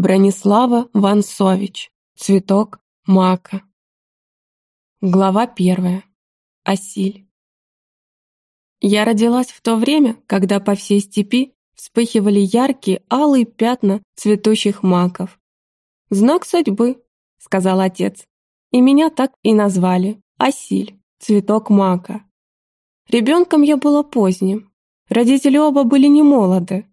Бронислава Вансович. Цветок мака. Глава первая. Осиль. Я родилась в то время, когда по всей степи вспыхивали яркие алые пятна цветущих маков. «Знак судьбы», — сказал отец, и меня так и назвали — Осиль, цветок мака. Ребенком я была поздним. Родители оба были не молоды.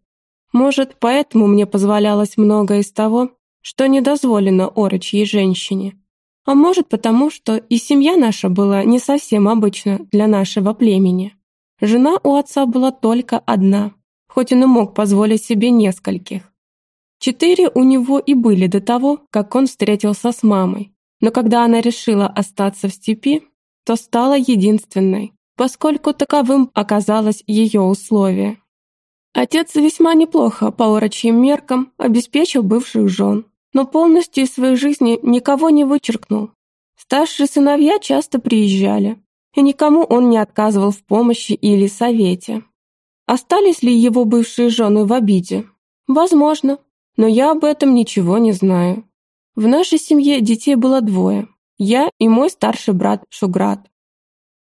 Может, поэтому мне позволялось многое из того, что не дозволено орочьей женщине. А может, потому что и семья наша была не совсем обычна для нашего племени. Жена у отца была только одна, хоть он и мог позволить себе нескольких. Четыре у него и были до того, как он встретился с мамой. Но когда она решила остаться в степи, то стала единственной, поскольку таковым оказалось ее условие. Отец весьма неплохо по урочьим меркам обеспечил бывших жен, но полностью из своей жизни никого не вычеркнул. Старшие сыновья часто приезжали, и никому он не отказывал в помощи или совете. Остались ли его бывшие жены в обиде? Возможно, но я об этом ничего не знаю. В нашей семье детей было двое. Я и мой старший брат Шуград.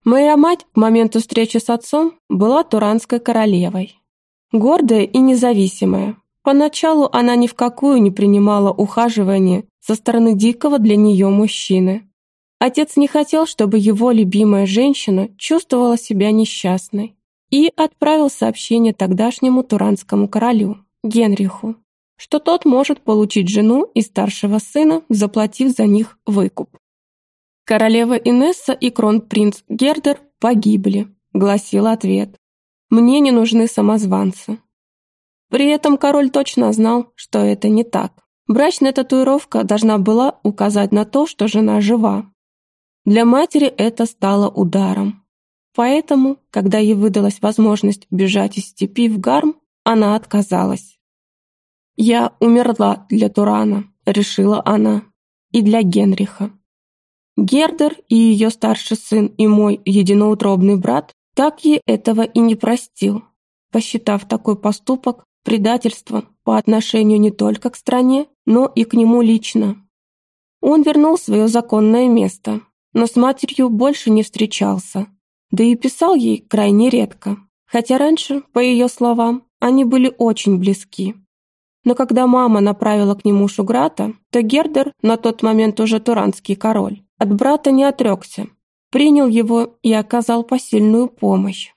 Моя мать к моменту встречи с отцом была туранской королевой. Гордая и независимая. Поначалу она ни в какую не принимала ухаживание со стороны дикого для нее мужчины. Отец не хотел, чтобы его любимая женщина чувствовала себя несчастной и отправил сообщение тогдашнему туранскому королю, Генриху, что тот может получить жену и старшего сына, заплатив за них выкуп. «Королева Инесса и кронпринц Гердер погибли», — гласил ответ. «Мне не нужны самозванцы». При этом король точно знал, что это не так. Брачная татуировка должна была указать на то, что жена жива. Для матери это стало ударом. Поэтому, когда ей выдалась возможность бежать из степи в Гарм, она отказалась. «Я умерла для Турана», — решила она, — «и для Генриха». Гердер и ее старший сын и мой единоутробный брат так ей этого и не простил, посчитав такой поступок предательством по отношению не только к стране, но и к нему лично. Он вернул свое законное место, но с матерью больше не встречался, да и писал ей крайне редко, хотя раньше, по ее словам, они были очень близки. Но когда мама направила к нему Шуграта, то Гердер, на тот момент уже туранский король, от брата не отрекся, принял его и оказал посильную помощь.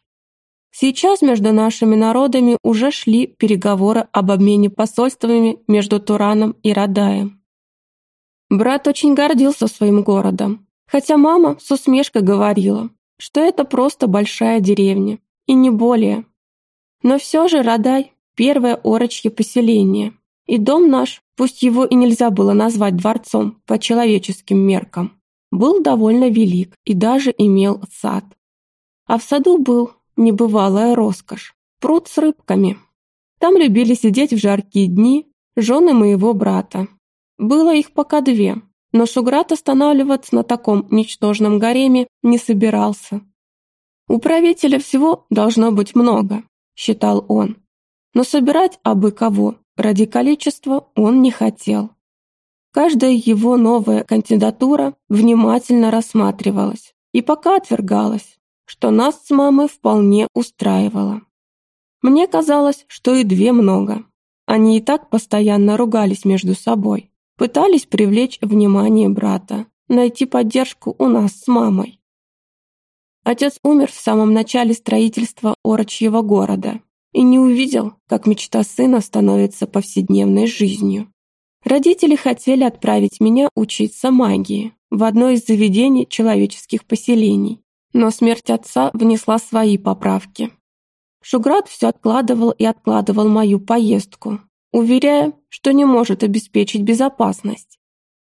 Сейчас между нашими народами уже шли переговоры об обмене посольствами между Тураном и Радаем. Брат очень гордился своим городом, хотя мама с усмешкой говорила, что это просто большая деревня, и не более. Но все же Радай – первое орочье поселение, и дом наш, пусть его и нельзя было назвать дворцом по человеческим меркам, был довольно велик и даже имел сад. А в саду был небывалая роскошь, пруд с рыбками. Там любили сидеть в жаркие дни жены моего брата. Было их пока две, но Шуграт останавливаться на таком ничтожном гареме не собирался. «У правителя всего должно быть много», — считал он. Но собирать абы кого ради количества он не хотел. Каждая его новая кандидатура внимательно рассматривалась и пока отвергалась, что нас с мамой вполне устраивало. Мне казалось, что и две много. Они и так постоянно ругались между собой, пытались привлечь внимание брата, найти поддержку у нас с мамой. Отец умер в самом начале строительства Орочьего города и не увидел, как мечта сына становится повседневной жизнью. Родители хотели отправить меня учиться магии в одно из заведений человеческих поселений, но смерть отца внесла свои поправки. Шуград все откладывал и откладывал мою поездку, уверяя, что не может обеспечить безопасность.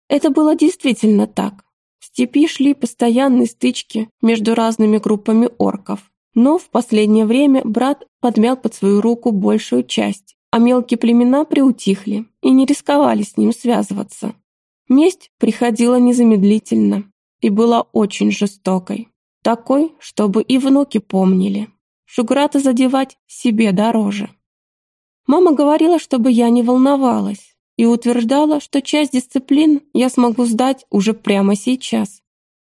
Это было действительно так. В степи шли постоянные стычки между разными группами орков, но в последнее время брат подмял под свою руку большую часть а мелкие племена приутихли и не рисковали с ним связываться. Месть приходила незамедлительно и была очень жестокой, такой, чтобы и внуки помнили. Шуграта задевать себе дороже. Мама говорила, чтобы я не волновалась, и утверждала, что часть дисциплин я смогу сдать уже прямо сейчас.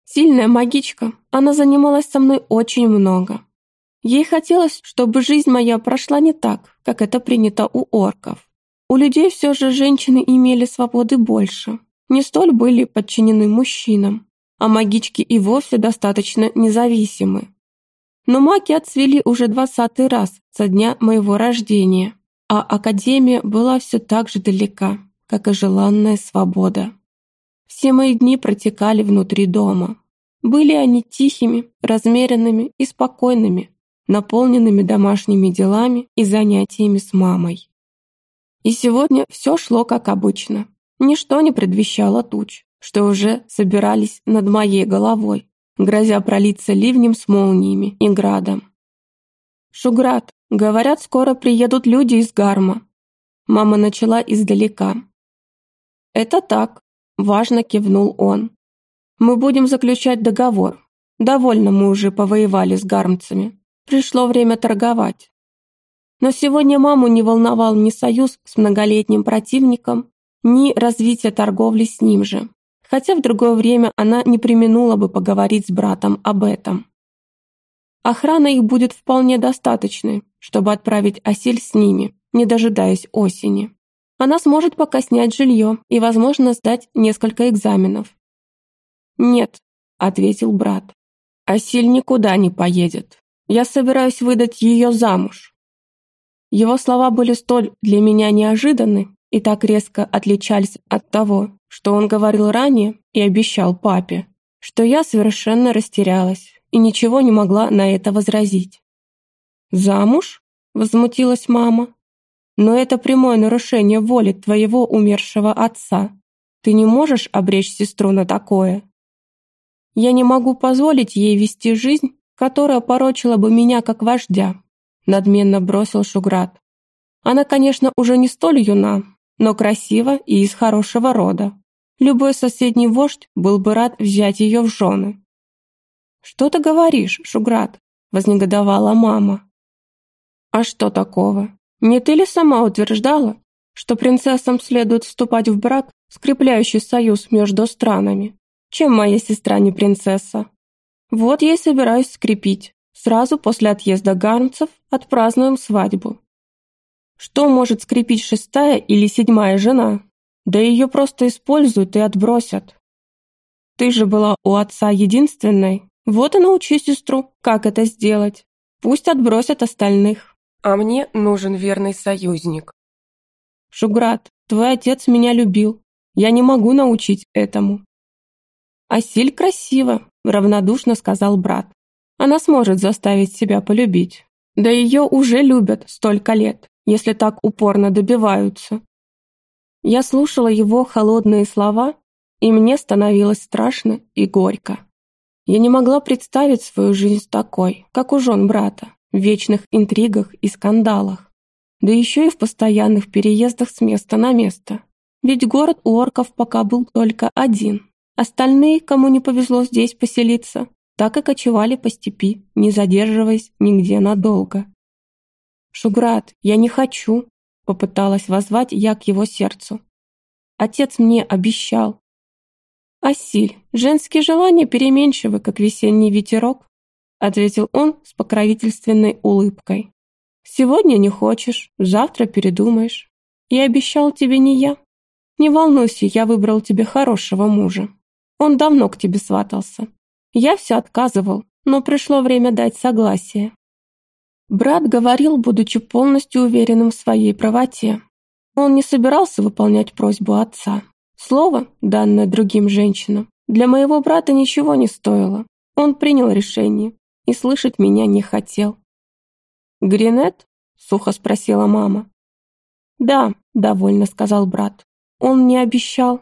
Сильная магичка, она занималась со мной очень много. Ей хотелось, чтобы жизнь моя прошла не так, как это принято у орков. У людей все же женщины имели свободы больше, не столь были подчинены мужчинам, а магички и вовсе достаточно независимы. Но маги отцвели уже двадцатый раз со дня моего рождения, а Академия была все так же далека, как и желанная свобода. Все мои дни протекали внутри дома. Были они тихими, размеренными и спокойными, наполненными домашними делами и занятиями с мамой. И сегодня все шло как обычно. Ничто не предвещало туч, что уже собирались над моей головой, грозя пролиться ливнем с молниями и градом. «Шуград, говорят, скоро приедут люди из Гарма». Мама начала издалека. «Это так», — важно кивнул он. «Мы будем заключать договор. Довольно мы уже повоевали с гармцами. Пришло время торговать». Но сегодня маму не волновал ни союз с многолетним противником, ни развитие торговли с ним же. Хотя в другое время она не применула бы поговорить с братом об этом. Охрана их будет вполне достаточной, чтобы отправить Асиль с ними, не дожидаясь осени. Она сможет пока снять жилье и, возможно, сдать несколько экзаменов. «Нет», — ответил брат, — «Асиль никуда не поедет. Я собираюсь выдать ее замуж». Его слова были столь для меня неожиданны и так резко отличались от того, что он говорил ранее и обещал папе, что я совершенно растерялась и ничего не могла на это возразить. «Замуж?» – возмутилась мама. «Но это прямое нарушение воли твоего умершего отца. Ты не можешь обречь сестру на такое. Я не могу позволить ей вести жизнь, которая порочила бы меня как вождя», – надменно бросил Шуград. «Она, конечно, уже не столь юна, но красива и из хорошего рода. Любой соседний вождь был бы рад взять ее в жены. «Что ты говоришь, Шуград?» – вознегодовала мама. «А что такого? Не ты ли сама утверждала, что принцессам следует вступать в брак, скрепляющий союз между странами? Чем моя сестра не принцесса? Вот я и собираюсь скрепить. Сразу после отъезда гарнцев отпразднуем свадьбу. Что может скрепить шестая или седьмая жена? Да ее просто используют и отбросят. Ты же была у отца единственной, вот и научи сестру, как это сделать. Пусть отбросят остальных. А мне нужен верный союзник. Шуград, твой отец меня любил. Я не могу научить этому. Асиль красиво, равнодушно сказал брат. Она сможет заставить себя полюбить. Да ее уже любят столько лет, если так упорно добиваются. Я слушала его холодные слова, и мне становилось страшно и горько. Я не могла представить свою жизнь такой, как у жен брата, в вечных интригах и скандалах. Да еще и в постоянных переездах с места на место. Ведь город у орков пока был только один. Остальные, кому не повезло здесь поселиться, так и кочевали по степи, не задерживаясь нигде надолго. «Шуград, я не хочу», — попыталась воззвать я к его сердцу. Отец мне обещал, «Асиль, женские желания переменчивы, как весенний ветерок», ответил он с покровительственной улыбкой. «Сегодня не хочешь, завтра передумаешь. Я обещал тебе не я. Не волнуйся, я выбрал тебе хорошего мужа. Он давно к тебе сватался. Я все отказывал, но пришло время дать согласие». Брат говорил, будучи полностью уверенным в своей правоте. Он не собирался выполнять просьбу отца. Слово, данное другим женщинам, для моего брата ничего не стоило. Он принял решение и слышать меня не хотел. «Гринет?» — сухо спросила мама. «Да», — довольно сказал брат. «Он не обещал».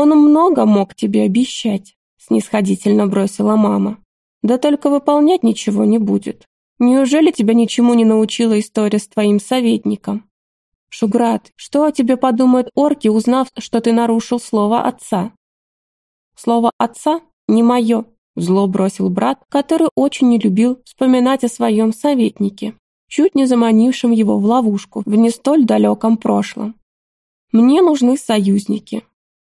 «Он много мог тебе обещать», — снисходительно бросила мама. «Да только выполнять ничего не будет. Неужели тебя ничему не научила история с твоим советником?» «Шуград, что о тебе подумают орки, узнав, что ты нарушил слово отца?» «Слово отца не мое», — зло бросил брат, который очень не любил вспоминать о своем советнике, чуть не заманившем его в ловушку в не столь далеком прошлом. Мне нужны союзники.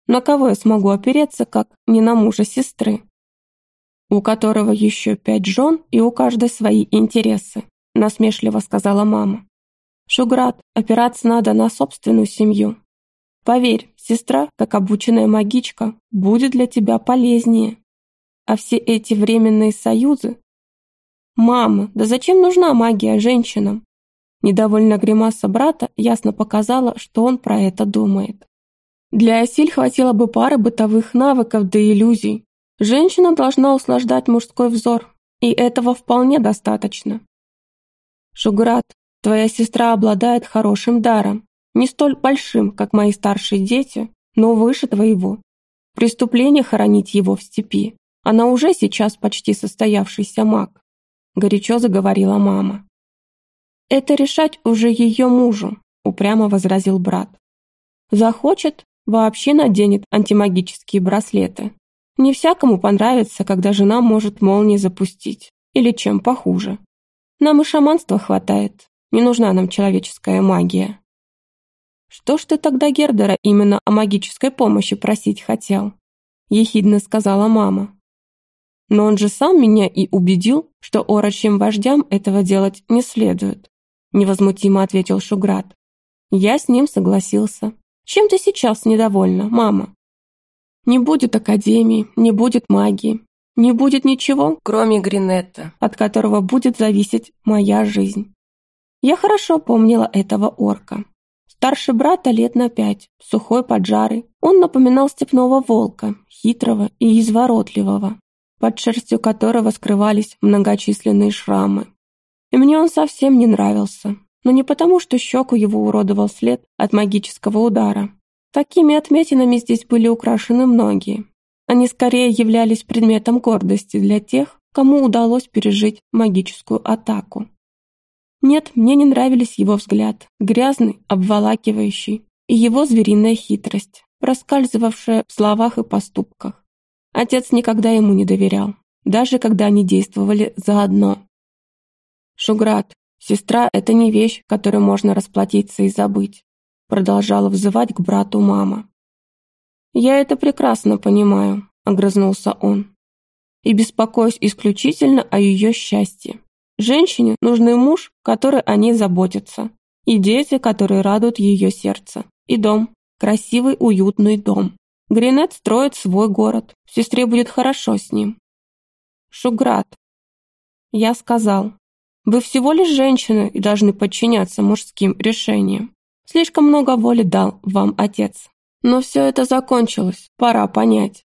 На кого я смогу опереться, как не на мужа сестры? У которого еще пять жен и у каждой свои интересы, насмешливо сказала мама. Шуград, опираться надо на собственную семью. Поверь, сестра, как обученная магичка, будет для тебя полезнее. А все эти временные союзы... Мама, да зачем нужна магия женщинам? Недовольно гримаса брата ясно показала, что он про это думает. Для Асиль хватило бы пары бытовых навыков да иллюзий. Женщина должна услаждать мужской взор, и этого вполне достаточно. Шуград, твоя сестра обладает хорошим даром, не столь большим, как мои старшие дети, но выше твоего. Преступление хоронить его в степи. Она уже сейчас почти состоявшийся маг. Горячо заговорила мама. «Это решать уже ее мужу», — упрямо возразил брат. «Захочет, вообще наденет антимагические браслеты. Не всякому понравится, когда жена может молнии запустить, или чем похуже. Нам и шаманства хватает, не нужна нам человеческая магия». «Что ж ты тогда Гердера именно о магической помощи просить хотел?» — ехидно сказала мама. «Но он же сам меня и убедил, что орочьим вождям этого делать не следует невозмутимо ответил Шуград. Я с ним согласился. Чем ты сейчас недовольна, мама? Не будет академии, не будет магии, не будет ничего, кроме Гринетта, от которого будет зависеть моя жизнь. Я хорошо помнила этого орка. Старше брата лет на пять, сухой поджарый. Он напоминал степного волка, хитрого и изворотливого, под шерстью которого скрывались многочисленные шрамы. И мне он совсем не нравился. Но не потому, что щеку его уродовал след от магического удара. Такими отметинами здесь были украшены многие. Они скорее являлись предметом гордости для тех, кому удалось пережить магическую атаку. Нет, мне не нравились его взгляд, грязный, обволакивающий, и его звериная хитрость, проскальзывавшая в словах и поступках. Отец никогда ему не доверял, даже когда они действовали заодно. «Шуград, сестра — это не вещь, которой можно расплатиться и забыть», продолжала взывать к брату мама. «Я это прекрасно понимаю», — огрызнулся он. «И беспокоюсь исключительно о ее счастье. Женщине нужный муж, который о ней заботится, и дети, которые радуют ее сердце, и дом, красивый, уютный дом. Гринет строит свой город, сестре будет хорошо с ним». «Шуград», — я сказал, вы всего лишь женщины и должны подчиняться мужским решениям. Слишком много воли дал вам отец. Но все это закончилось, пора понять.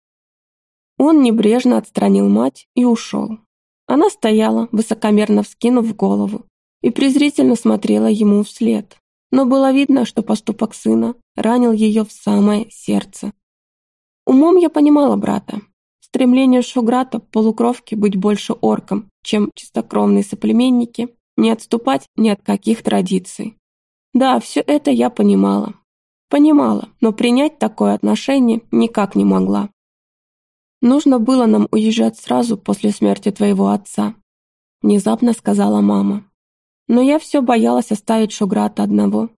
Он небрежно отстранил мать и ушел. Она стояла, высокомерно вскинув голову, и презрительно смотрела ему вслед. Но было видно, что поступок сына ранил ее в самое сердце. Умом я понимала брата. Стремление Шуграта, полукровки, быть больше орком, чем чистокровные соплеменники, не отступать ни от каких традиций. Да, все это я понимала. Понимала, но принять такое отношение никак не могла. «Нужно было нам уезжать сразу после смерти твоего отца», внезапно сказала мама. Но я все боялась оставить Шуграта одного.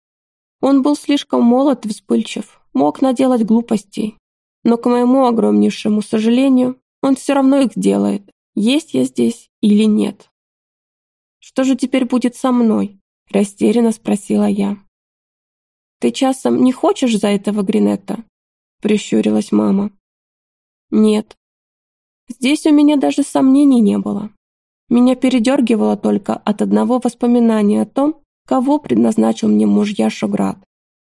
Он был слишком молод и вспыльчив, мог наделать глупостей, но, к моему огромнейшему сожалению, он все равно их делает, есть я здесь или нет. «Что же теперь будет со мной?» – растерянно спросила я. «Ты часом не хочешь за этого Гринетта?» – прищурилась мама. «Нет. Здесь у меня даже сомнений не было. Меня передергивало только от одного воспоминания о том, кого предназначил мне мужья Шуград.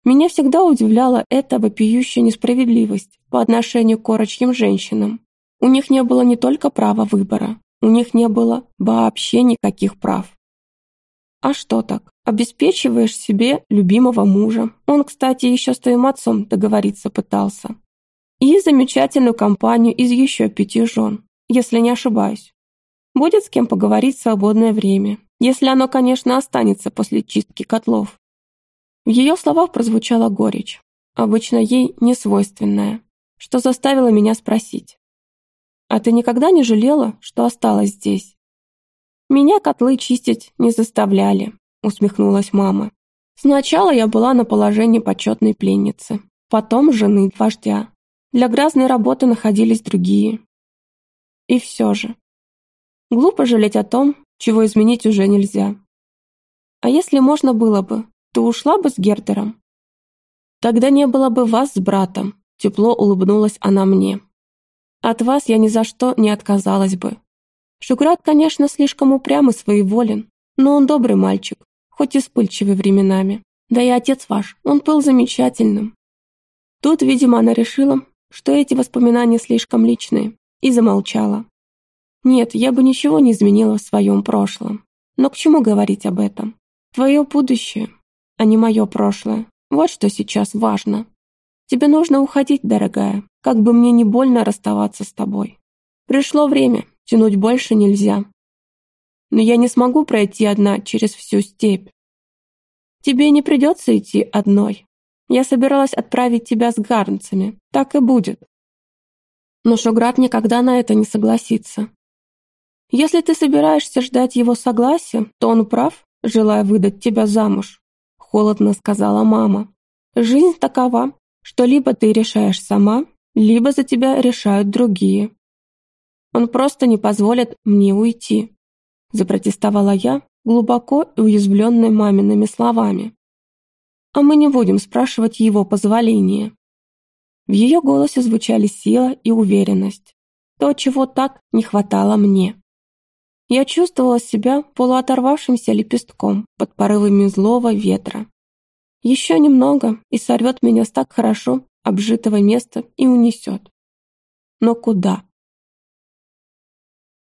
Меня всегда удивляла эта вопиющая несправедливость по отношению к корочьим женщинам. У них не было не только права выбора, у них не было вообще никаких прав. А что так? Обеспечиваешь себе любимого мужа. Он, кстати, еще с твоим отцом договориться пытался. И замечательную компанию из еще пяти жен, если не ошибаюсь. Будет с кем поговорить в свободное время, если оно, конечно, останется после чистки котлов. В ее словах прозвучала горечь, обычно ей не свойственная, что заставило меня спросить. «А ты никогда не жалела, что осталась здесь?» «Меня котлы чистить не заставляли», — усмехнулась мама. Сначала я была на положении почетной пленницы, потом жены вождя. Для грязной работы находились другие. И все же. Глупо жалеть о том, чего изменить уже нельзя. А если можно было бы, то ушла бы с Гердером. Тогда не было бы вас с братом, тепло улыбнулась она мне. От вас я ни за что не отказалась бы. Шуград, конечно, слишком упрям и своеволен, но он добрый мальчик, хоть и вспыльчивый временами. Да и отец ваш, он был замечательным. Тут, видимо, она решила, что эти воспоминания слишком личные, и замолчала. Нет, я бы ничего не изменила в своем прошлом. Но к чему говорить об этом? Твое будущее, а не мое прошлое. Вот что сейчас важно. Тебе нужно уходить, дорогая, как бы мне не больно расставаться с тобой. Пришло время, тянуть больше нельзя. Но я не смогу пройти одна через всю степь. Тебе не придется идти одной. Я собиралась отправить тебя с гарнцами, так и будет. Но Шуград никогда на это не согласится. Если ты собираешься ждать его согласия, то он прав, желая выдать тебя замуж, холодно сказала мама. Жизнь такова, что либо ты решаешь сама, либо за тебя решают другие. Он просто не позволит мне уйти, запротестовала я, глубоко уязвленной мамиными словами. А мы не будем спрашивать его позволения. В ее голосе звучали сила и уверенность. То, чего так не хватало мне. Я чувствовала себя полуоторвавшимся лепестком под порывами злого ветра. Еще немного, и сорвет меня с так хорошо обжитого места и унесет. Но куда?